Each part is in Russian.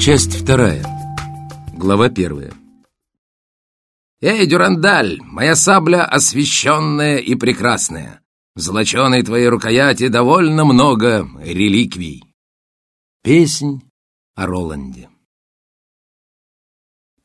Часть вторая. Глава первая. «Эй, Дюрандаль, моя сабля освященная и прекрасная! В золоченой твоей рукояти довольно много реликвий!» Песнь о Роланде.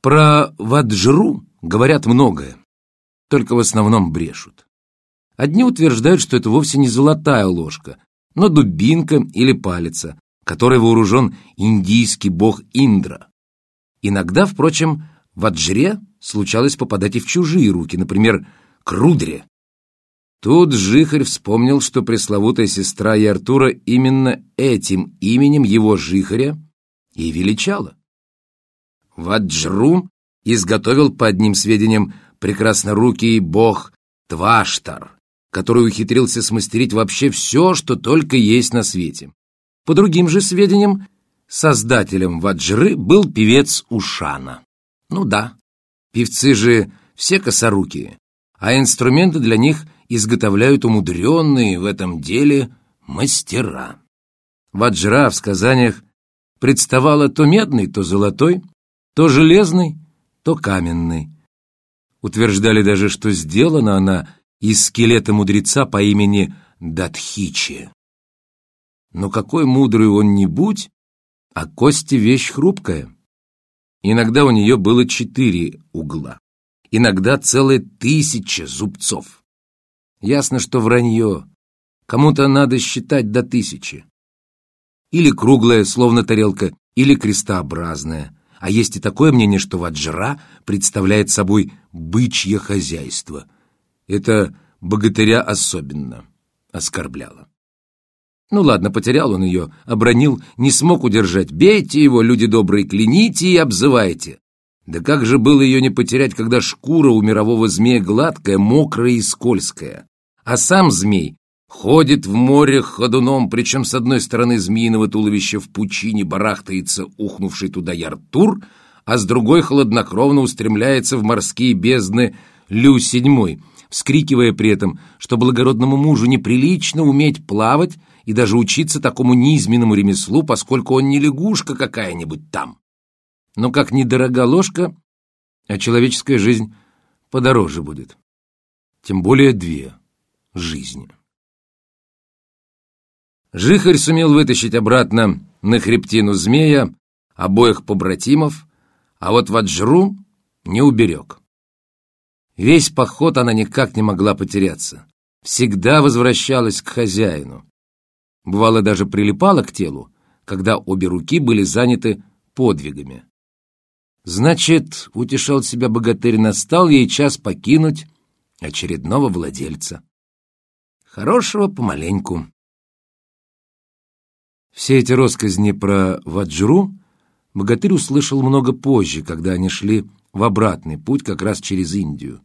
Про Ваджру говорят многое, только в основном брешут. Одни утверждают, что это вовсе не золотая ложка, но дубинка или палица, которой вооружен индийский бог Индра. Иногда, впрочем, Ваджре случалось попадать и в чужие руки, например, к Рудре. Тут Жихарь вспомнил, что пресловутая сестра Яртура именно этим именем его Жихаря и величала. Ваджру изготовил по одним сведениям прекраснорукий бог Тваштар, который ухитрился смастерить вообще все, что только есть на свете. По другим же сведениям, создателем Ваджры был певец Ушана. Ну да, певцы же все косорукие, а инструменты для них изготовляют умудренные в этом деле мастера. Ваджра в сказаниях представала то медной, то золотой, то железный, то каменный. Утверждали даже, что сделана она из скелета мудреца по имени Датхичи. Но какой мудрый он не будь, а кости вещь хрупкая. Иногда у нее было четыре угла, иногда целая тысяча зубцов. Ясно, что вранье. Кому-то надо считать до тысячи. Или круглая, словно тарелка, или крестообразная. А есть и такое мнение, что ваджра представляет собой бычье хозяйство. Это богатыря особенно оскорбляло. Ну ладно, потерял он ее, обронил, не смог удержать. Бейте его, люди добрые, кляните и обзывайте. Да как же было ее не потерять, когда шкура у мирового змея гладкая, мокрая и скользкая. А сам змей Ходит в море ходуном, причем с одной стороны змеиного туловища в пучине барахтается ухнувший туда Яртур, а с другой хладнокровно устремляется в морские бездны Лю-седьмой, вскрикивая при этом, что благородному мужу неприлично уметь плавать и даже учиться такому низменному ремеслу, поскольку он не лягушка какая-нибудь там. Но как недорога ложка, а человеческая жизнь подороже будет. Тем более две жизни. Жихарь сумел вытащить обратно на хребтину змея обоих побратимов, а вот Ваджру не уберег. Весь поход она никак не могла потеряться. Всегда возвращалась к хозяину. Бывало, даже прилипала к телу, когда обе руки были заняты подвигами. Значит, утешал себя богатырь, настал ей час покинуть очередного владельца. Хорошего помаленьку. Все эти россказни про Ваджру богатырь услышал много позже, когда они шли в обратный путь как раз через Индию.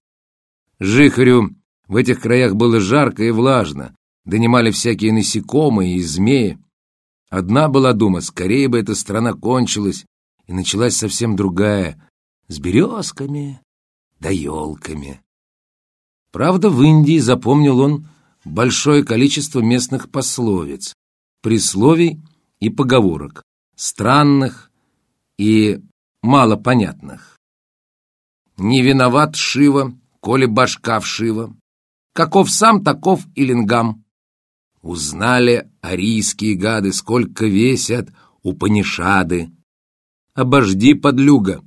Жихарю в этих краях было жарко и влажно, донимали всякие насекомые и змеи. Одна была дума, скорее бы эта страна кончилась, и началась совсем другая, с березками да елками. Правда, в Индии запомнил он большое количество местных пословиц, присловий и поговорок, странных и малопонятных. Не виноват Шива, коли башка вшива. Каков сам, таков и лингам. Узнали арийские гады, сколько весят Упанишады. Обожди, подлюга,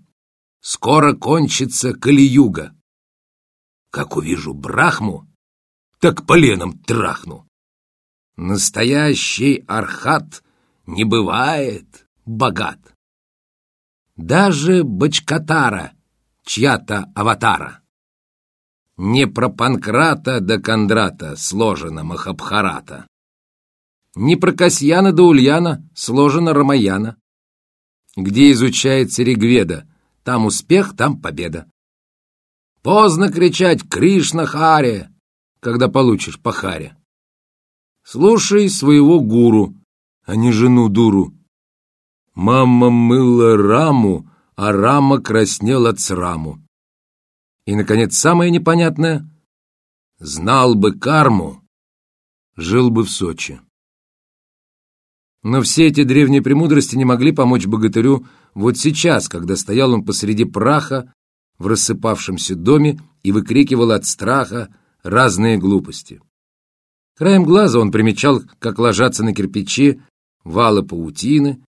скоро кончится Калиюга. Как увижу Брахму, так поленом трахну. Настоящий архат не бывает богат. Даже Бачкатара, чья-то аватара. Не про Панкрата до Кондрата сложена Махабхарата. Не про Касьяна до Ульяна сложена Рамаяна. Где изучается Ригведа, там успех, там победа. Поздно кричать «Кришна Харе», когда получишь по харе. Слушай своего гуру, а не жену дуру. Мама мыла раму, а рама краснела цраму. И, наконец, самое непонятное — знал бы карму, жил бы в Сочи. Но все эти древние премудрости не могли помочь богатырю вот сейчас, когда стоял он посреди праха в рассыпавшемся доме и выкрикивал от страха разные глупости. Краем глаза он примечал, как ложатся на кирпичи валы паутины,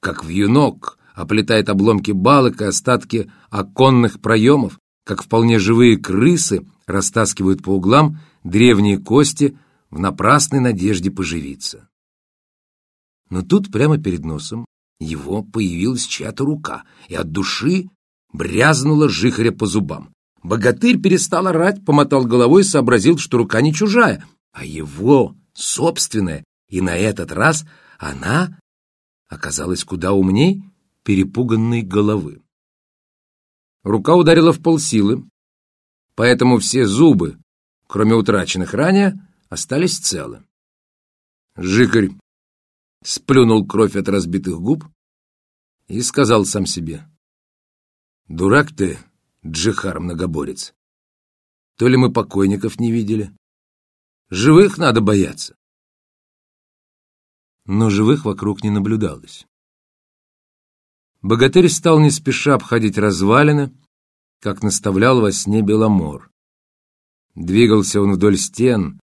как вьюнок оплетает обломки балок и остатки оконных проемов, как вполне живые крысы растаскивают по углам древние кости в напрасной надежде поживиться. Но тут прямо перед носом его появилась чья-то рука, и от души брязнула жихаря по зубам. Богатырь перестал орать, помотал головой и сообразил, что рука не чужая, а его собственная, и на этот раз она оказалась куда умней перепуганной головы. Рука ударила в полсилы, поэтому все зубы, кроме утраченных ранее, остались целы. Жикарь сплюнул кровь от разбитых губ и сказал сам себе. «Дурак ты, Джихар-многоборец! То ли мы покойников не видели? Живых надо бояться!» Но живых вокруг не наблюдалось. Богатырь стал не спеша обходить развалины, как наставлял во сне Беломор. Двигался он вдоль стен,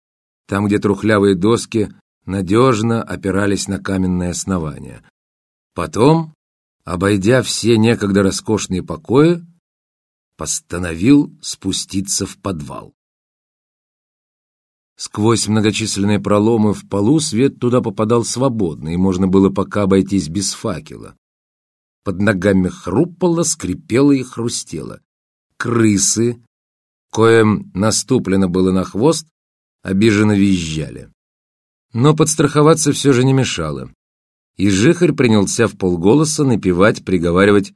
там, где трухлявые доски надежно опирались на каменное основание. Потом, обойдя все некогда роскошные покои, постановил спуститься в подвал. Сквозь многочисленные проломы в полу свет туда попадал свободно, и можно было пока обойтись без факела. Под ногами хрупало, скрипело и хрустело. Крысы, коим наступлено было на хвост, обиженно визжали. Но подстраховаться все же не мешало. И жихарь принялся в полголоса напевать, приговаривать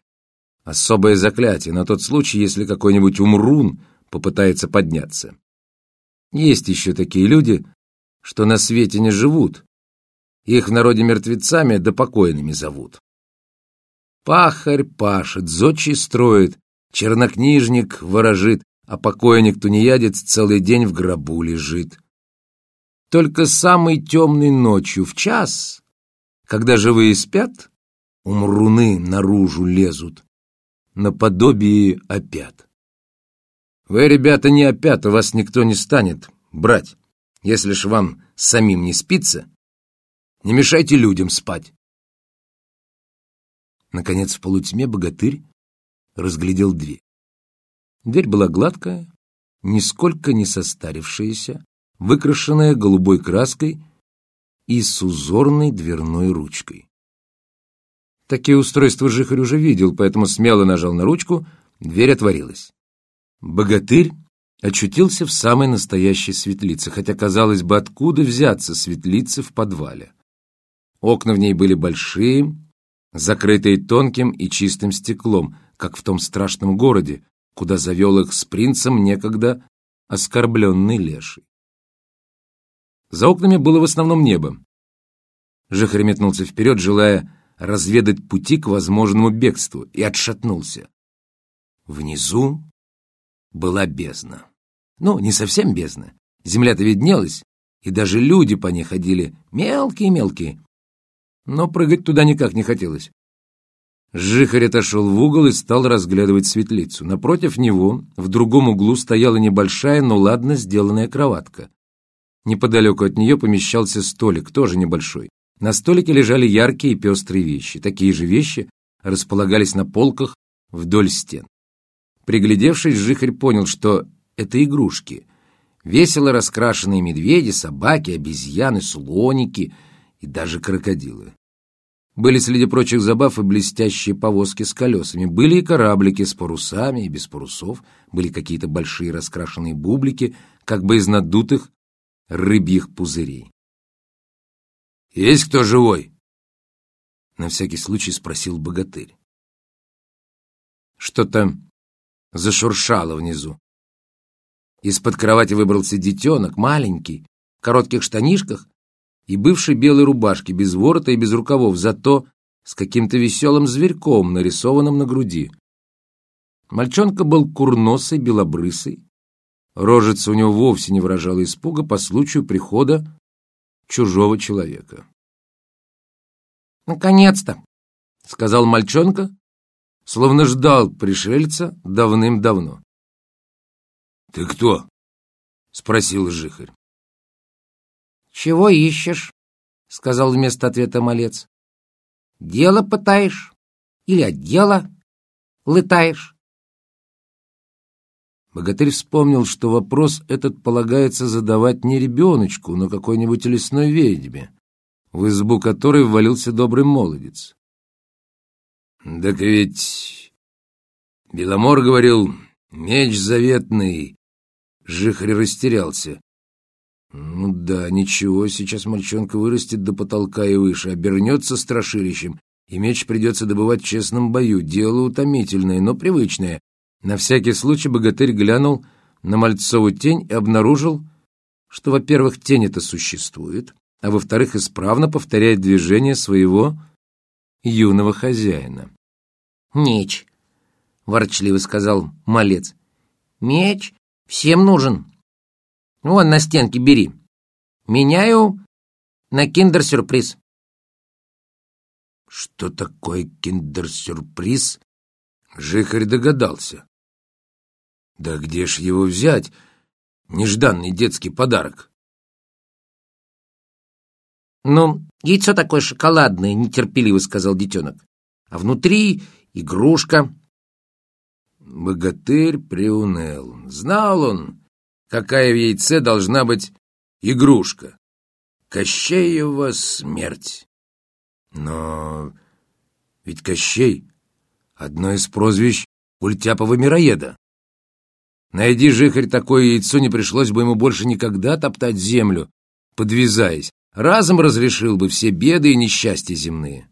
особое заклятие на тот случай, если какой-нибудь умрун попытается подняться. Есть еще такие люди, что на свете не живут. Их в народе мертвецами да покойными зовут. Пахарь пашет, зодчий строит, чернокнижник ворожит, а покойник-тунеядец целый день в гробу лежит. Только самой темной ночью в час, когда живые спят, умруны наружу лезут, наподобие опят. Вы, ребята, не опят, а вас никто не станет брать. Если ж вам самим не спится, не мешайте людям спать. Наконец, в полутьме богатырь разглядел дверь. Дверь была гладкая, нисколько не состарившаяся, выкрашенная голубой краской и с узорной дверной ручкой. Такие устройства Жихарь уже видел, поэтому смело нажал на ручку, дверь отворилась. Богатырь очутился в самой настоящей светлице, хотя, казалось бы, откуда взяться светлице в подвале. Окна в ней были большие, закрытые тонким и чистым стеклом, как в том страшном городе, куда завел их с принцем некогда оскорбленный леший. За окнами было в основном небо. Жихарь метнулся вперед, желая разведать пути к возможному бегству, и отшатнулся. Внизу была бездна. Ну, не совсем бездна. Земля-то виднелась, и даже люди по ней ходили мелкие-мелкие. Но прыгать туда никак не хотелось. Жихарь отошел в угол и стал разглядывать светлицу. Напротив него, в другом углу, стояла небольшая, но ладно сделанная кроватка. Неподалеку от нее помещался столик, тоже небольшой. На столике лежали яркие и пестрые вещи. Такие же вещи располагались на полках вдоль стен. Приглядевшись, Жихарь понял, что это игрушки. Весело раскрашенные медведи, собаки, обезьяны, слоники и даже крокодилы. Были среди прочих забав и блестящие повозки с колесами. Были и кораблики с парусами и без парусов. Были какие-то большие раскрашенные бублики, как бы из надутых рыбьих пузырей. «Есть кто живой?» На всякий случай спросил богатырь. Что-то зашуршало внизу. Из-под кровати выбрался детенок, маленький, в коротких штанишках и бывшей белой рубашке, без ворота и без рукавов, зато с каким-то веселым зверьком, нарисованным на груди. Мальчонка был курносый, белобрысый, Рожица у него вовсе не выражала испуга по случаю прихода чужого человека. «Наконец-то!» — сказал мальчонка, словно ждал пришельца давным-давно. «Ты кто?» — спросил Жихарь. «Чего ищешь?» — сказал вместо ответа малец. «Дело пытаешь? Или от дела лытаешь?» Богатырь вспомнил, что вопрос этот полагается задавать не ребеночку, но какой-нибудь лесной ведьме, в избу которой ввалился добрый молодец. «Так ведь...» Беломор говорил, меч заветный. Жихарь растерялся. Ну да, ничего, сейчас мальчонка вырастет до потолка и выше, обернется страшилищем, и меч придется добывать в честном бою. Дело утомительное, но привычное. На всякий случай богатырь глянул на Мальцову тень и обнаружил, что, во-первых, тень эта существует, а во-вторых, исправно повторяет движение своего юного хозяина. «Меч», — ворчливо сказал малец. «Меч всем нужен. Вон на стенке бери. Меняю на киндер-сюрприз». Что такое киндер-сюрприз? Жихарь догадался. Да где ж его взять? Нежданный детский подарок. «Ну, яйцо такое шоколадное», — нетерпеливо сказал детенок. «А внутри игрушка». Богатырь приуныл. Знал он, какая в яйце должна быть игрушка. Кощеева смерть. Но ведь Кощей — одно из прозвищ Ультяпова-мироеда. Найди жихарь такое яйцо, не пришлось бы ему больше никогда топтать землю, подвязаясь. Разом разрешил бы все беды и несчастья земные.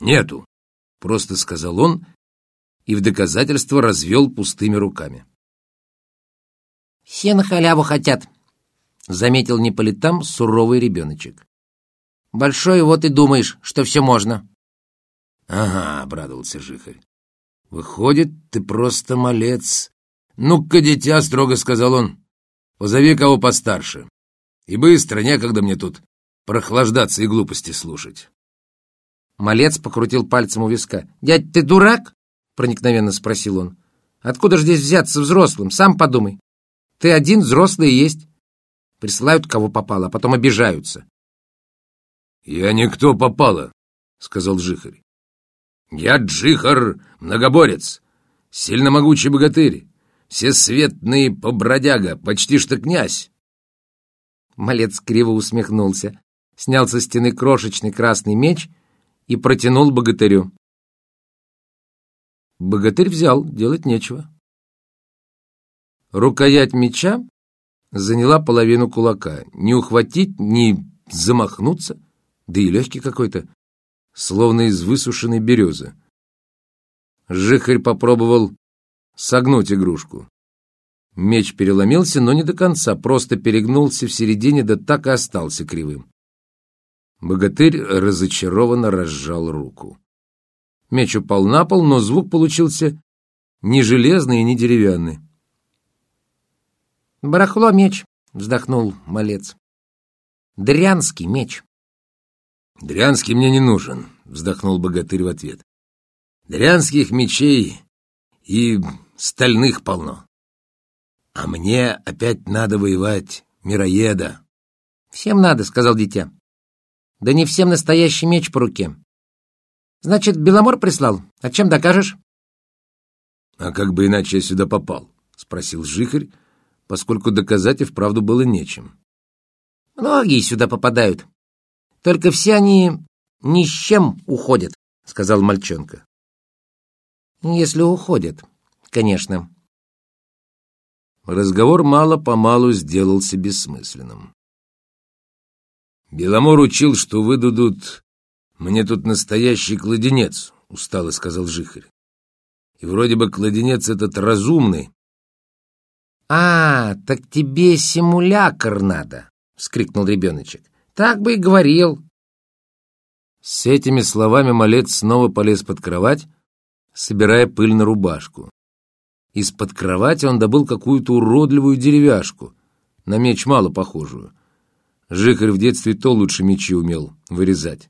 «Нету», — просто сказал он и в доказательство развел пустыми руками. «Все на халяву хотят», — заметил не суровый ребеночек. «Большой, вот и думаешь, что все можно». «Ага», — обрадовался Жихарь. «Выходит, ты просто малец. Ну-ка, дитя», — строго сказал он, — «позови кого постарше. И быстро, некогда мне тут прохлаждаться и глупости слушать». Малец покрутил пальцем у виска. «Дядь, ты дурак?» — проникновенно спросил он. «Откуда же здесь взяться взрослым? Сам подумай. Ты один взрослый есть. Присылают кого попало, а потом обижаются». «Я никто попало», — сказал Джихарь. «Я Джихар, многоборец, сильно могучий богатырь, всесветный побродяга, почти что князь. Малец криво усмехнулся, снял со стены крошечный красный меч и протянул богатырю. Богатырь взял, делать нечего. Рукоять меча заняла половину кулака. Не ухватить, ни замахнуться, да и легкий какой-то, словно из высушенной березы. Жихарь попробовал согнуть игрушку. Меч переломился, но не до конца, просто перегнулся в середине, да так и остался кривым. Богатырь разочарованно разжал руку. Меч упал на пол, но звук получился не железный и не деревянный. «Барахло меч», — вздохнул малец. «Дрянский меч». «Дрянский мне не нужен», — вздохнул богатырь в ответ. «Дрянских мечей и стальных полно. А мне опять надо воевать, мироеда. Всем надо, сказал дитя. Да не всем настоящий меч по руке. Значит, Беломор прислал. А чем докажешь? А как бы иначе я сюда попал? Спросил Жихарь, поскольку доказать и вправду было нечем. Многие сюда попадают. Только все они ни с чем уходят, сказал мальчонка. Если уходят, конечно. Разговор мало-помалу сделался бессмысленным. Беломор учил, что выдадут мне тут настоящий кладенец, устало сказал Жихарь. И вроде бы кладенец этот разумный. А, так тебе симулякр надо, вскрикнул ребеночек. Так бы и говорил. С этими словами малец снова полез под кровать, собирая пыль на рубашку. Из-под кровати он добыл какую-то уродливую деревяшку, на меч мало похожую. Жихарь в детстве то лучше мечи умел вырезать.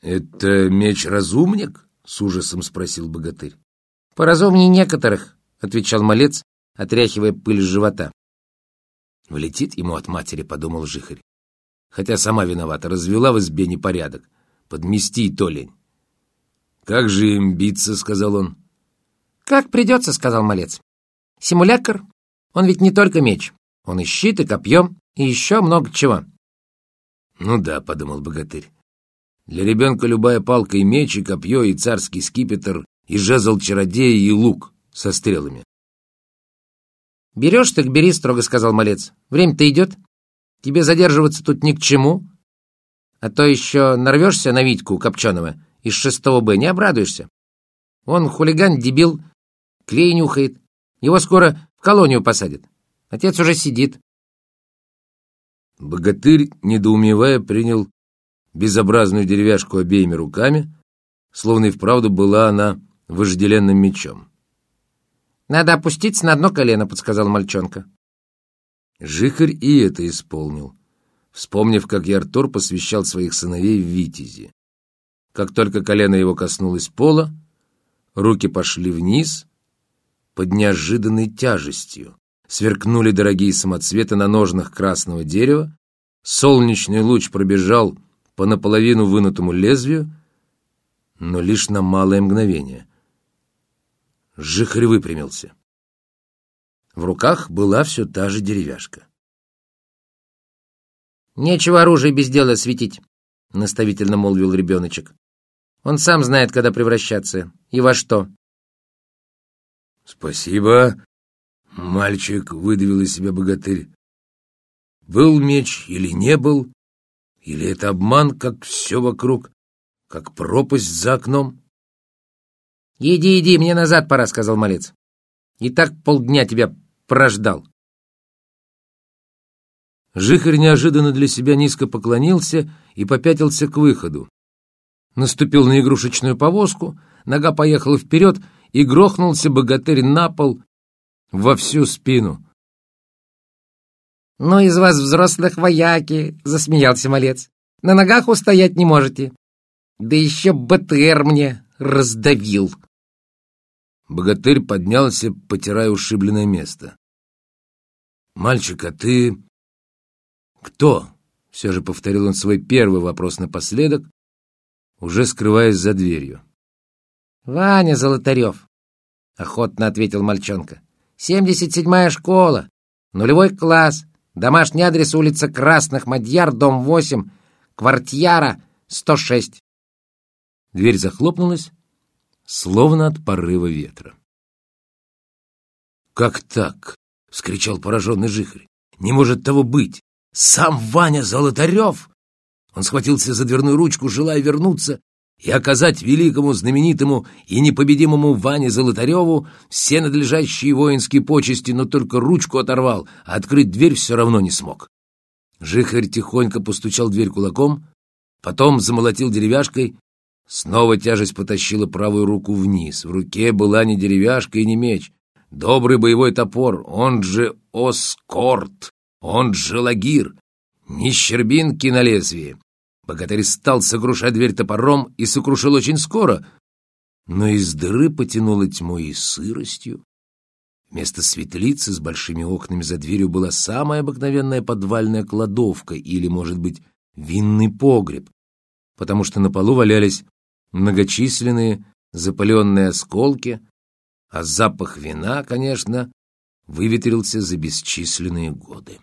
«Это меч-разумник?» — с ужасом спросил богатырь. «Поразумнее некоторых», — отвечал малец, отряхивая пыль с живота. «Влетит ему от матери», — подумал Жихарь. Хотя сама виновата, развела в избе непорядок. Подмести то лень. «Как же им биться?» — сказал он. «Как придется», — сказал малец. «Симулякр, он ведь не только меч. Он и щит, и копье, и еще много чего». «Ну да», — подумал богатырь. «Для ребенка любая палка и меч, и копье, и царский скипетр, и жезл чародея, и лук со стрелами». «Берешь, так бери», — строго сказал малец. «Время-то идет. Тебе задерживаться тут ни к чему. А то еще нарвешься на Витьку Копченого из шестого Б, не обрадуешься. Он хулиган, дебил, клей нюхает. Его скоро в колонию посадят. Отец уже сидит. Богатырь, недоумевая, принял безобразную деревяшку обеими руками, словно и вправду была она вожделенным мечом. «Надо опуститься на одно колено», — подсказал мальчонка. Жихарь и это исполнил, вспомнив, как Яртор посвящал своих сыновей в Витязи. Как только колено его коснулось пола, руки пошли вниз под неожиданной тяжестью. Сверкнули дорогие самоцветы на ножнах красного дерева, солнечный луч пробежал по наполовину вынутому лезвию, но лишь на малое мгновение. Жихарь выпрямился. В руках была все та же деревяшка. «Нечего оружие без дела светить», — наставительно молвил ребеночек. «Он сам знает, когда превращаться и во что». «Спасибо, мальчик», — выдавил из себя богатырь. «Был меч или не был? Или это обман, как все вокруг, как пропасть за окном?» «Иди, иди, мне назад пора», — сказал малец. «И так полдня тебя прождал. Жихарь неожиданно для себя низко поклонился и попятился к выходу. Наступил на игрушечную повозку, нога поехала вперед, и грохнулся богатырь на пол во всю спину. «Ну, из вас взрослых вояки!» — засмеялся малец. «На ногах устоять не можете. Да еще БТР мне раздавил!» Богатырь поднялся, потирая ушибленное место. «Мальчик, а ты...» «Кто?» — все же повторил он свой первый вопрос напоследок, уже скрываясь за дверью. «Ваня Золотарев», — охотно ответил мальчонка. «Семьдесят седьмая школа, нулевой класс, домашний адрес улица Красных Мадьяр, дом 8, квартира 106». Дверь захлопнулась, словно от порыва ветра. «Как так?» — вскричал пораженный Жихарь. «Не может того быть! Сам Ваня Золотарев!» Он схватился за дверную ручку, желая вернуться и оказать великому, знаменитому и непобедимому Ване Золотареву все надлежащие воинские почести, но только ручку оторвал, а открыть дверь все равно не смог. Жихарь тихонько постучал дверь кулаком, потом замолотил деревяшкой, Снова тяжесть потащила правую руку вниз. В руке была не деревяшка и не меч. Добрый боевой топор, он же Оскорт, он же Лагир. Ни щербинки на лезвии. Богатырь стал сокрушать дверь топором и сокрушил очень скоро, но из дыры потянуло тьмой и сыростью. Вместо светлицы с большими окнами за дверью была самая обыкновенная подвальная кладовка или, может быть, винный погреб, потому что на полу валялись многочисленные запаленные осколки, а запах вина, конечно, выветрился за бесчисленные годы.